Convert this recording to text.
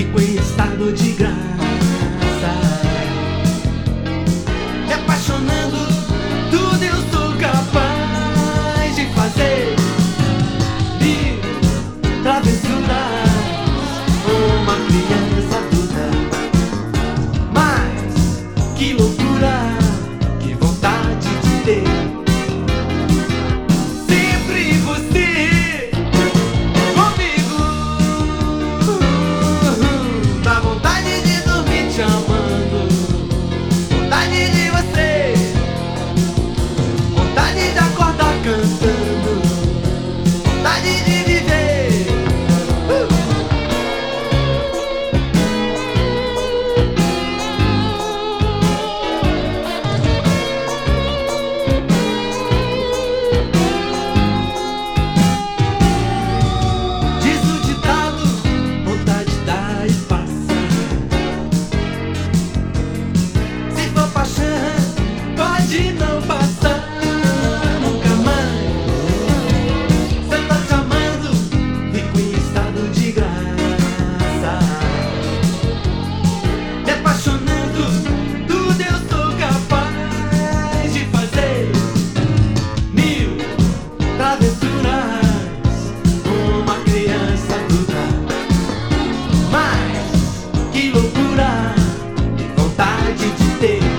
Fico em estado de graça. Nadie day.